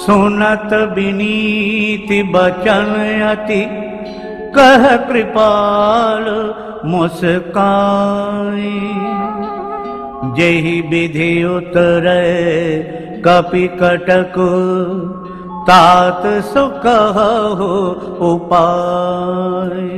सुनत विनीति बचन अति कह कृपाल मुस्का जही विधि उतरे कपि कटक तात सुख हो उपाय